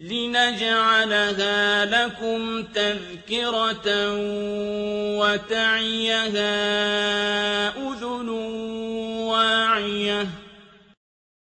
لنجعلها لكم تذكرة وتعيها أذن واعية